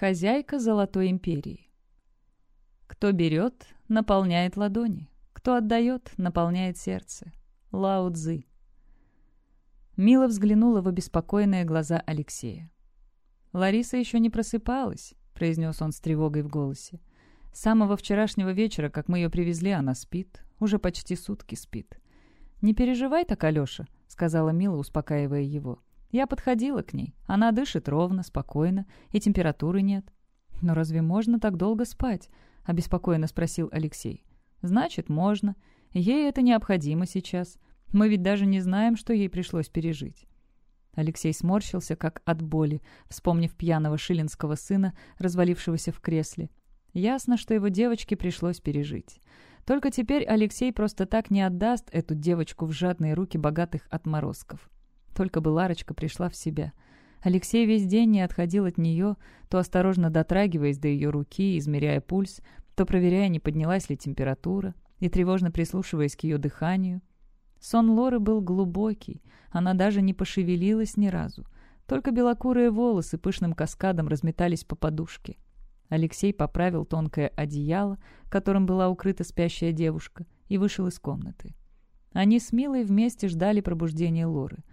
Хозяйка Золотой Империи. Кто берет, наполняет ладони. Кто отдает, наполняет сердце. Лао Цзы. Мила взглянула в обеспокоенные глаза Алексея. «Лариса еще не просыпалась», — произнес он с тревогой в голосе. «С самого вчерашнего вечера, как мы ее привезли, она спит. Уже почти сутки спит». «Не переживай так, Алеша», — сказала Мила, успокаивая его. «Я подходила к ней. Она дышит ровно, спокойно, и температуры нет». «Но разве можно так долго спать?» — обеспокоенно спросил Алексей. «Значит, можно. Ей это необходимо сейчас. Мы ведь даже не знаем, что ей пришлось пережить». Алексей сморщился, как от боли, вспомнив пьяного шилинского сына, развалившегося в кресле. Ясно, что его девочке пришлось пережить. Только теперь Алексей просто так не отдаст эту девочку в жадные руки богатых отморозков. Только бы Ларочка пришла в себя. Алексей весь день не отходил от нее, то осторожно дотрагиваясь до ее руки, измеряя пульс, то проверяя, не поднялась ли температура, и тревожно прислушиваясь к ее дыханию. Сон Лоры был глубокий, она даже не пошевелилась ни разу. Только белокурые волосы пышным каскадом разметались по подушке. Алексей поправил тонкое одеяло, которым была укрыта спящая девушка, и вышел из комнаты. Они с Милой вместе ждали пробуждения Лоры.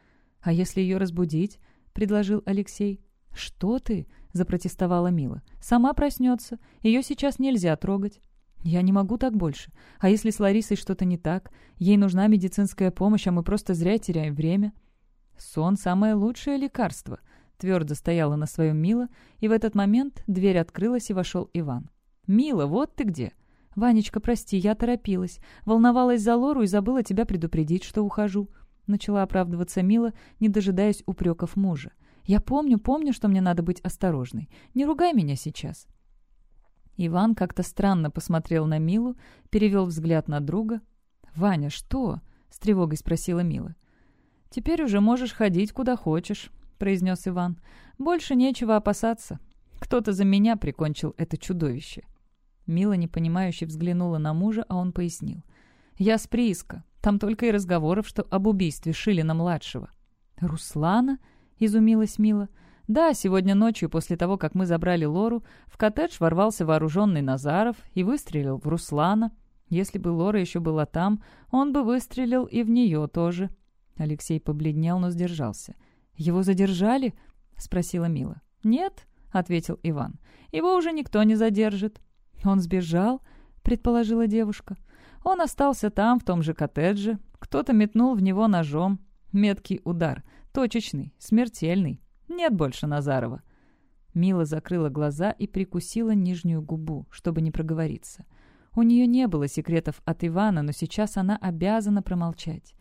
«А если ее разбудить?» — предложил Алексей. «Что ты?» — запротестовала Мила. «Сама проснется. Ее сейчас нельзя трогать». «Я не могу так больше. А если с Ларисой что-то не так? Ей нужна медицинская помощь, а мы просто зря теряем время». «Сон — самое лучшее лекарство», — твердо стояла на своем Мила, и в этот момент дверь открылась, и вошел Иван. «Мила, вот ты где!» «Ванечка, прости, я торопилась. Волновалась за Лору и забыла тебя предупредить, что ухожу». Начала оправдываться Мила, не дожидаясь упреков мужа. «Я помню, помню, что мне надо быть осторожной. Не ругай меня сейчас». Иван как-то странно посмотрел на Милу, перевел взгляд на друга. «Ваня, что?» — с тревогой спросила Мила. «Теперь уже можешь ходить куда хочешь», — произнес Иван. «Больше нечего опасаться. Кто-то за меня прикончил это чудовище». Мила непонимающе взглянула на мужа, а он пояснил. «Я с прииска. Там только и разговоров, что об убийстве Шилина-младшего». «Руслана?» — изумилась Мила. Да, сегодня ночью, после того, как мы забрали Лору, в коттедж ворвался вооруженный Назаров и выстрелил в Руслана. Если бы Лора еще была там, он бы выстрелил и в нее тоже. Алексей побледнел, но сдержался. «Его задержали?» — спросила Мила. «Нет», — ответил Иван. «Его уже никто не задержит». «Он сбежал?» — предположила девушка. «Он остался там, в том же коттедже. Кто-то метнул в него ножом. Меткий удар. Точечный, смертельный. Нет больше Назарова». Мила закрыла глаза и прикусила нижнюю губу, чтобы не проговориться. У нее не было секретов от Ивана, но сейчас она обязана промолчать.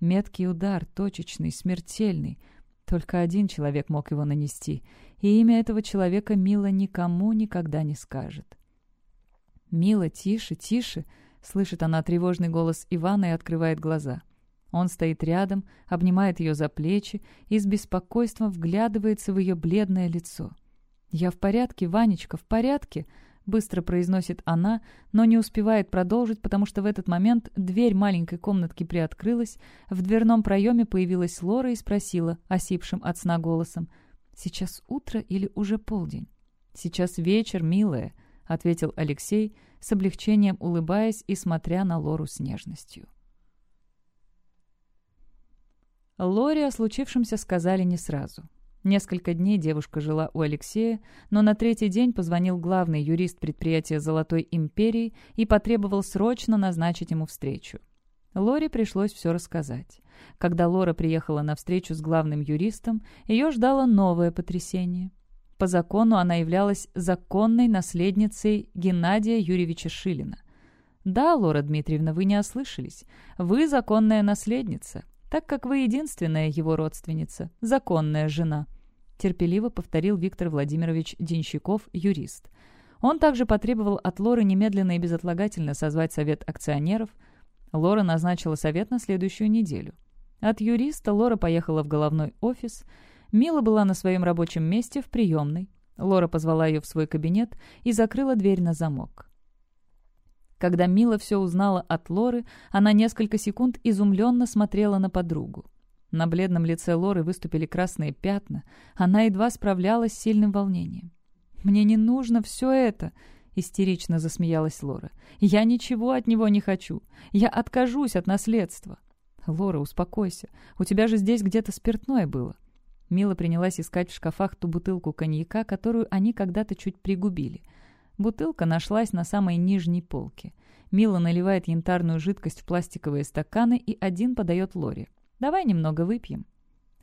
Меткий удар, точечный, смертельный. Только один человек мог его нанести, и имя этого человека Мила никому никогда не скажет. «Мила, тише, тише!» — слышит она тревожный голос Ивана и открывает глаза. Он стоит рядом, обнимает ее за плечи и с беспокойством вглядывается в ее бледное лицо. «Я в порядке, Ванечка, в порядке», — быстро произносит она, но не успевает продолжить, потому что в этот момент дверь маленькой комнатки приоткрылась, в дверном проеме появилась Лора и спросила, осипшим от сна голосом, «Сейчас утро или уже полдень?» «Сейчас вечер, милая», — ответил Алексей, с облегчением улыбаясь и смотря на Лору с нежностью. Лоре о случившемся сказали не сразу. Несколько дней девушка жила у Алексея, но на третий день позвонил главный юрист предприятия «Золотой империи» и потребовал срочно назначить ему встречу. Лоре пришлось все рассказать. Когда Лора приехала на встречу с главным юристом, ее ждало новое потрясение. По закону она являлась законной наследницей Геннадия Юрьевича Шилина. «Да, Лора Дмитриевна, вы не ослышались. Вы законная наследница так как вы единственная его родственница, законная жена», терпеливо повторил Виктор Владимирович Денщиков, юрист. Он также потребовал от Лоры немедленно и безотлагательно созвать совет акционеров. Лора назначила совет на следующую неделю. От юриста Лора поехала в головной офис. Мила была на своем рабочем месте в приемной. Лора позвала ее в свой кабинет и закрыла дверь на замок. Когда Мила все узнала от Лоры, она несколько секунд изумленно смотрела на подругу. На бледном лице Лоры выступили красные пятна. Она едва справлялась с сильным волнением. «Мне не нужно все это!» — истерично засмеялась Лора. «Я ничего от него не хочу. Я откажусь от наследства». «Лора, успокойся. У тебя же здесь где-то спиртное было». Мила принялась искать в шкафах ту бутылку коньяка, которую они когда-то чуть пригубили. Бутылка нашлась на самой нижней полке. Мила наливает янтарную жидкость в пластиковые стаканы и один подает Лоре. «Давай немного выпьем».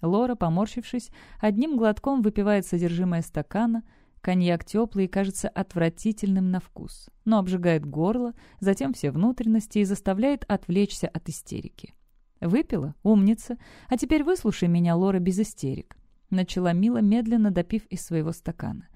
Лора, поморщившись, одним глотком выпивает содержимое стакана. Коньяк теплый и кажется отвратительным на вкус, но обжигает горло, затем все внутренности и заставляет отвлечься от истерики. «Выпила? Умница. А теперь выслушай меня, Лора, без истерик», — начала Мила, медленно допив из своего стакана.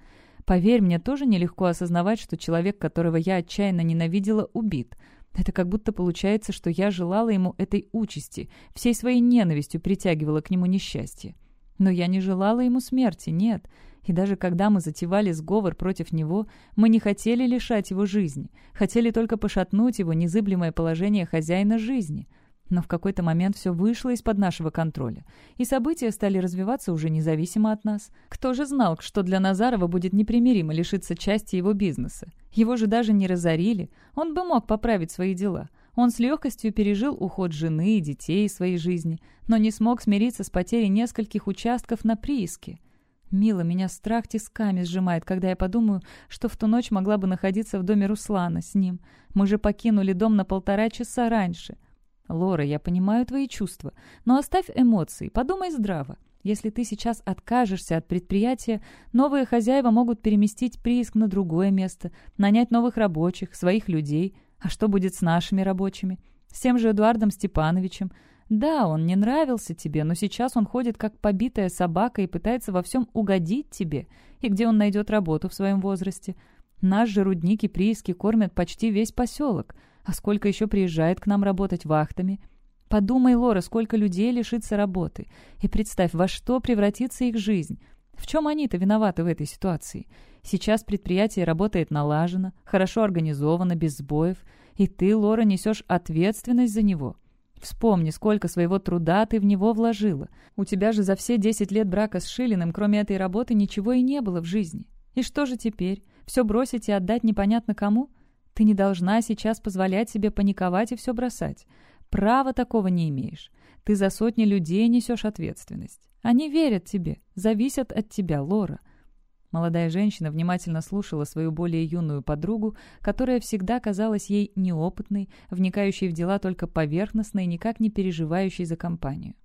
Поверь, мне тоже нелегко осознавать, что человек, которого я отчаянно ненавидела, убит. Это как будто получается, что я желала ему этой участи, всей своей ненавистью притягивала к нему несчастье. Но я не желала ему смерти, нет. И даже когда мы затевали сговор против него, мы не хотели лишать его жизни, хотели только пошатнуть его незыблемое положение хозяина жизни — но в какой-то момент все вышло из-под нашего контроля, и события стали развиваться уже независимо от нас. Кто же знал, что для Назарова будет непримиримо лишиться части его бизнеса? Его же даже не разорили, он бы мог поправить свои дела. Он с легкостью пережил уход жены и детей из своей жизни, но не смог смириться с потерей нескольких участков на прииске. Мила, меня страх тисками сжимает, когда я подумаю, что в ту ночь могла бы находиться в доме Руслана с ним. Мы же покинули дом на полтора часа раньше. «Лора, я понимаю твои чувства, но оставь эмоции, подумай здраво. Если ты сейчас откажешься от предприятия, новые хозяева могут переместить прииск на другое место, нанять новых рабочих, своих людей. А что будет с нашими рабочими? С тем же Эдуардом Степановичем. Да, он не нравился тебе, но сейчас он ходит как побитая собака и пытается во всем угодить тебе. И где он найдет работу в своем возрасте? Наш же рудник и прииски кормят почти весь поселок». А сколько еще приезжает к нам работать вахтами? Подумай, Лора, сколько людей лишится работы. И представь, во что превратится их жизнь. В чем они-то виноваты в этой ситуации? Сейчас предприятие работает налаженно, хорошо организовано, без сбоев. И ты, Лора, несешь ответственность за него. Вспомни, сколько своего труда ты в него вложила. У тебя же за все 10 лет брака с Шилиным, кроме этой работы, ничего и не было в жизни. И что же теперь? Все бросить и отдать непонятно кому? Ты не должна сейчас позволять себе паниковать и все бросать. Права такого не имеешь. Ты за сотни людей несешь ответственность. Они верят тебе, зависят от тебя, Лора». Молодая женщина внимательно слушала свою более юную подругу, которая всегда казалась ей неопытной, вникающей в дела только поверхностно и никак не переживающей за компанию.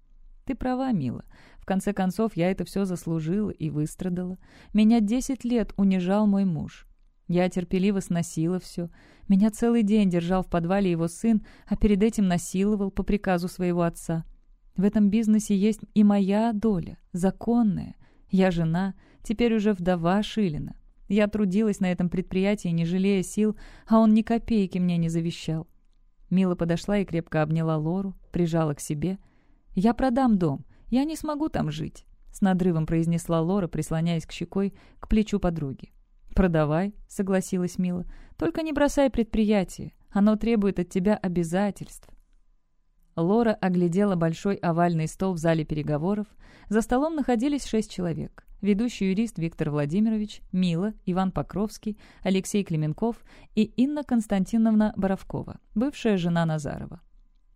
«Ты права, мила. В конце концов, я это все заслужила и выстрадала. Меня десять лет унижал мой муж. Я терпеливо сносила все. Меня целый день держал в подвале его сын, а перед этим насиловал по приказу своего отца. В этом бизнесе есть и моя доля, законная. Я жена, теперь уже вдова Шилина. Я трудилась на этом предприятии, не жалея сил, а он ни копейки мне не завещал. Мила подошла и крепко обняла Лору, прижала к себе. «Я продам дом, я не смогу там жить», — с надрывом произнесла Лора, прислоняясь к щекой к плечу подруги. «Продавай», — согласилась Мила. «Только не бросай предприятие. Оно требует от тебя обязательств». Лора оглядела большой овальный стол в зале переговоров. За столом находились шесть человек. Ведущий юрист Виктор Владимирович, Мила, Иван Покровский, Алексей Клеменков и Инна Константиновна Боровкова, бывшая жена Назарова.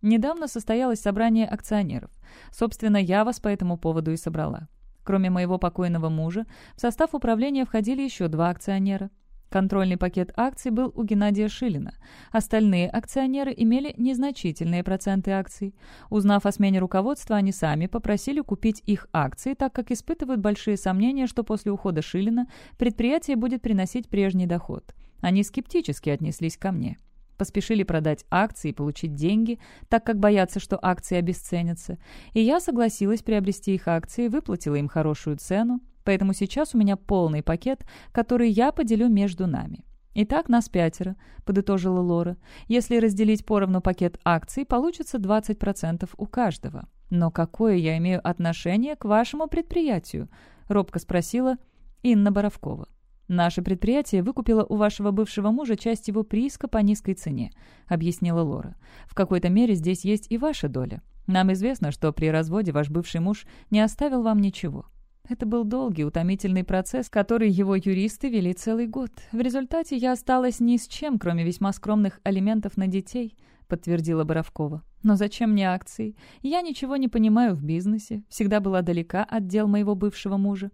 Недавно состоялось собрание акционеров. Собственно, я вас по этому поводу и собрала. Кроме моего покойного мужа, в состав управления входили еще два акционера. Контрольный пакет акций был у Геннадия Шилина. Остальные акционеры имели незначительные проценты акций. Узнав о смене руководства, они сами попросили купить их акции, так как испытывают большие сомнения, что после ухода Шилина предприятие будет приносить прежний доход. Они скептически отнеслись ко мне поспешили продать акции и получить деньги, так как боятся, что акции обесценятся. И я согласилась приобрести их акции, выплатила им хорошую цену, поэтому сейчас у меня полный пакет, который я поделю между нами. «Итак, нас пятеро», — подытожила Лора. «Если разделить поровну пакет акций, получится 20% у каждого. Но какое я имею отношение к вашему предприятию?» — робко спросила Инна Боровкова. «Наше предприятие выкупило у вашего бывшего мужа часть его прииска по низкой цене», — объяснила Лора. «В какой-то мере здесь есть и ваша доля. Нам известно, что при разводе ваш бывший муж не оставил вам ничего». Это был долгий, утомительный процесс, который его юристы вели целый год. В результате я осталась ни с чем, кроме весьма скромных алиментов на детей, подтвердила Боровкова. Но зачем мне акции? Я ничего не понимаю в бизнесе, всегда была далека от дел моего бывшего мужа.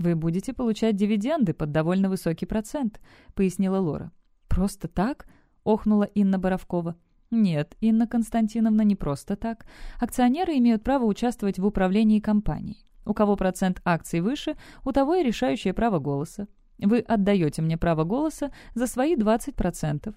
«Вы будете получать дивиденды под довольно высокий процент», — пояснила Лора. «Просто так?» — охнула Инна Боровкова. «Нет, Инна Константиновна, не просто так. Акционеры имеют право участвовать в управлении компанией. У кого процент акций выше, у того и решающее право голоса. Вы отдаете мне право голоса за свои 20%.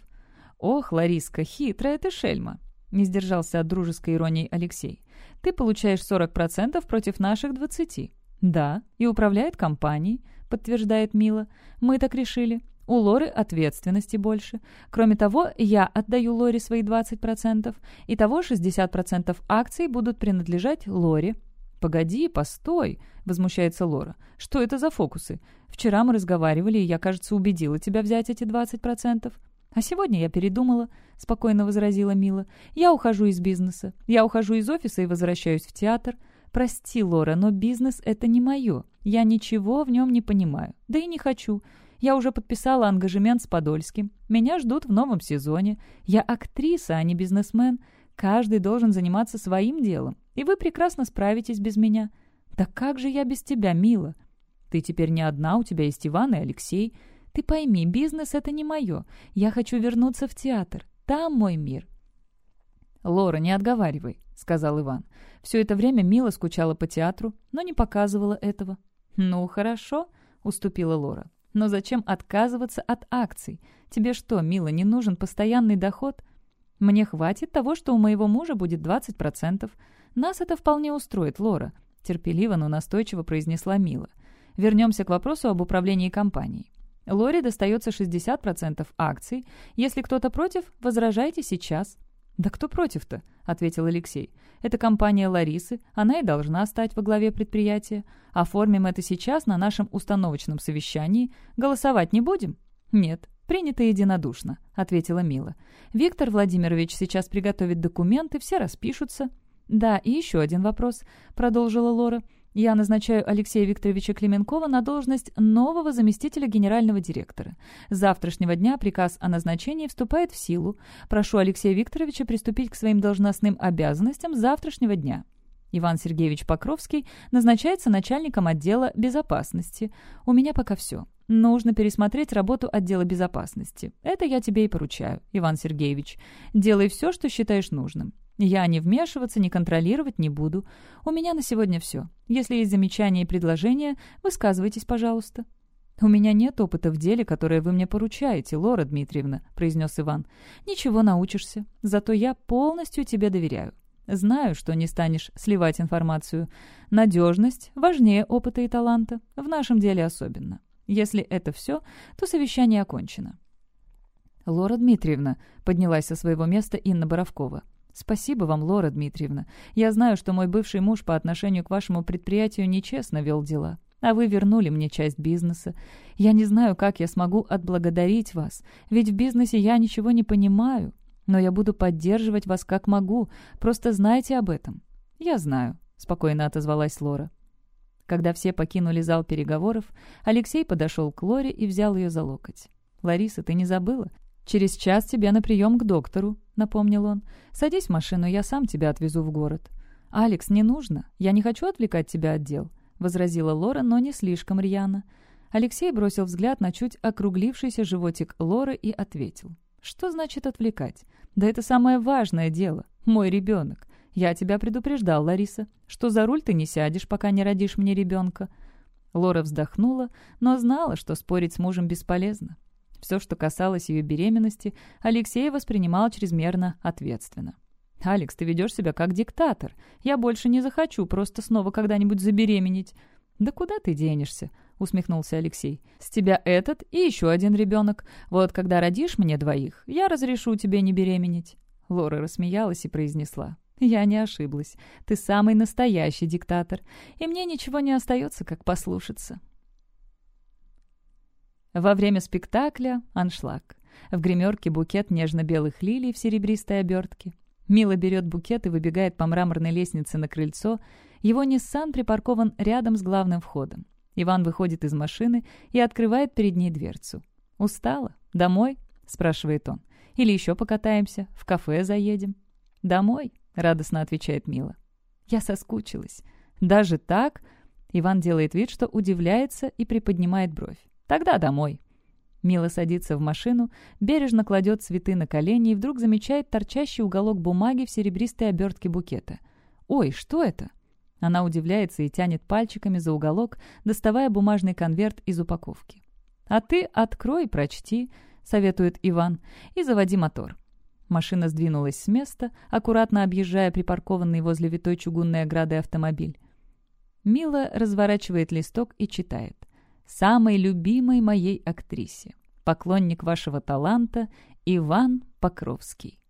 Ох, Лариска, хитрая ты шельма!» Не сдержался от дружеской иронии Алексей. «Ты получаешь 40% против наших 20%. «Да, и управляет компанией», — подтверждает Мила. «Мы так решили. У Лоры ответственности больше. Кроме того, я отдаю Лоре свои 20%, и того 60% акций будут принадлежать Лоре». «Погоди, постой», — возмущается Лора. «Что это за фокусы? Вчера мы разговаривали, и я, кажется, убедила тебя взять эти 20%. «А сегодня я передумала», — спокойно возразила Мила. «Я ухожу из бизнеса. Я ухожу из офиса и возвращаюсь в театр. «Прости, Лора, но бизнес — это не мое. Я ничего в нем не понимаю. Да и не хочу. Я уже подписала ангажемент с Подольским. Меня ждут в новом сезоне. Я актриса, а не бизнесмен. Каждый должен заниматься своим делом. И вы прекрасно справитесь без меня. Да как же я без тебя, мила? Ты теперь не одна, у тебя есть Иван и Алексей. Ты пойми, бизнес — это не мое. Я хочу вернуться в театр. Там мой мир. «Лора, не отговаривай», — сказал Иван. Все это время Мила скучала по театру, но не показывала этого. «Ну, хорошо», — уступила Лора. «Но зачем отказываться от акций? Тебе что, Мила, не нужен постоянный доход?» «Мне хватит того, что у моего мужа будет 20%. Нас это вполне устроит, Лора», — терпеливо, но настойчиво произнесла Мила. «Вернемся к вопросу об управлении компанией. Лоре достается 60% акций. Если кто-то против, возражайте сейчас. «Да кто против-то?» — ответил Алексей. «Это компания Ларисы, она и должна стать во главе предприятия. Оформим это сейчас на нашем установочном совещании. Голосовать не будем?» «Нет, принято единодушно», — ответила Мила. «Виктор Владимирович сейчас приготовит документы, все распишутся». «Да, и еще один вопрос», — продолжила Лора. Я назначаю Алексея Викторовича Клименкова на должность нового заместителя генерального директора. С завтрашнего дня приказ о назначении вступает в силу. Прошу Алексея Викторовича приступить к своим должностным обязанностям с завтрашнего дня. Иван Сергеевич Покровский назначается начальником отдела безопасности. У меня пока все. Нужно пересмотреть работу отдела безопасности. Это я тебе и поручаю, Иван Сергеевич. Делай все, что считаешь нужным. Я не вмешиваться, не контролировать не буду. У меня на сегодня все. Если есть замечания и предложения, высказывайтесь, пожалуйста». «У меня нет опыта в деле, которое вы мне поручаете, Лора Дмитриевна», — произнес Иван. «Ничего научишься. Зато я полностью тебе доверяю. Знаю, что не станешь сливать информацию. Надежность важнее опыта и таланта, в нашем деле особенно. Если это все, то совещание окончено». «Лора Дмитриевна», — поднялась со своего места Инна Боровкова. «Спасибо вам, Лора Дмитриевна. Я знаю, что мой бывший муж по отношению к вашему предприятию нечестно вел дела, а вы вернули мне часть бизнеса. Я не знаю, как я смогу отблагодарить вас, ведь в бизнесе я ничего не понимаю, но я буду поддерживать вас как могу, просто знайте об этом». «Я знаю», — спокойно отозвалась Лора. Когда все покинули зал переговоров, Алексей подошел к Лоре и взял ее за локоть. «Лариса, ты не забыла? «Через час тебя на прием к доктору», — напомнил он. «Садись в машину, я сам тебя отвезу в город». «Алекс, не нужно. Я не хочу отвлекать тебя от дел», — возразила Лора, но не слишком рьяно. Алексей бросил взгляд на чуть округлившийся животик Лоры и ответил. «Что значит отвлекать? Да это самое важное дело. Мой ребенок. Я тебя предупреждал, Лариса, что за руль ты не сядешь, пока не родишь мне ребенка». Лора вздохнула, но знала, что спорить с мужем бесполезно. Все, что касалось ее беременности, Алексей воспринимал чрезмерно ответственно. «Алекс, ты ведешь себя как диктатор. Я больше не захочу просто снова когда-нибудь забеременеть». «Да куда ты денешься?» — усмехнулся Алексей. «С тебя этот и еще один ребенок. Вот когда родишь мне двоих, я разрешу тебе не беременеть». Лора рассмеялась и произнесла. «Я не ошиблась. Ты самый настоящий диктатор, и мне ничего не остается, как послушаться». Во время спектакля — аншлаг. В гримерке букет нежно-белых лилий в серебристой обертке. Мила берет букет и выбегает по мраморной лестнице на крыльцо. Его Ниссан припаркован рядом с главным входом. Иван выходит из машины и открывает перед ней дверцу. «Устала? Домой?» — спрашивает он. «Или еще покатаемся? В кафе заедем?» «Домой?» — радостно отвечает Мила. «Я соскучилась. Даже так?» Иван делает вид, что удивляется и приподнимает бровь. «Тогда домой». Мила садится в машину, бережно кладет цветы на колени и вдруг замечает торчащий уголок бумаги в серебристой обертке букета. «Ой, что это?» Она удивляется и тянет пальчиками за уголок, доставая бумажный конверт из упаковки. «А ты открой, прочти», — советует Иван, — «и заводи мотор». Машина сдвинулась с места, аккуратно объезжая припаркованный возле витой чугунной ограды автомобиль. Мила разворачивает листок и читает. «Самой любимой моей актрисе. Поклонник вашего таланта Иван Покровский».